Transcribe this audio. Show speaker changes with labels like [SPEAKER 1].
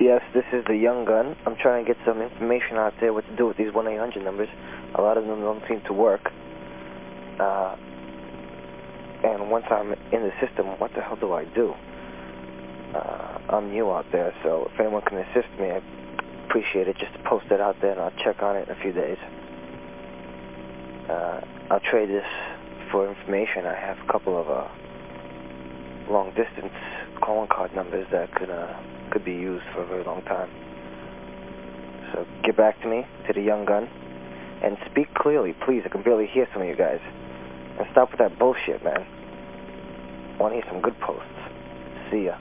[SPEAKER 1] Yes, this is the Young Gun. I'm trying to get some information out there what to do with these 1-800 numbers. A lot of them don't seem to work. Uh, and once I'm in the system, what the hell do I do? Uh, I'm new out there, so if anyone can assist me, I'd appreciate it just post it out there and I'll check on it in a few days. Uh, I'll trade this for information. I have a couple of long distance calling card numbers that could, uh, could be used for a very long time. So get back to me, to the young gun, and speak clearly, please. I can barely hear some of you guys. And stop with that bullshit, man. I want to hear some good posts. See ya.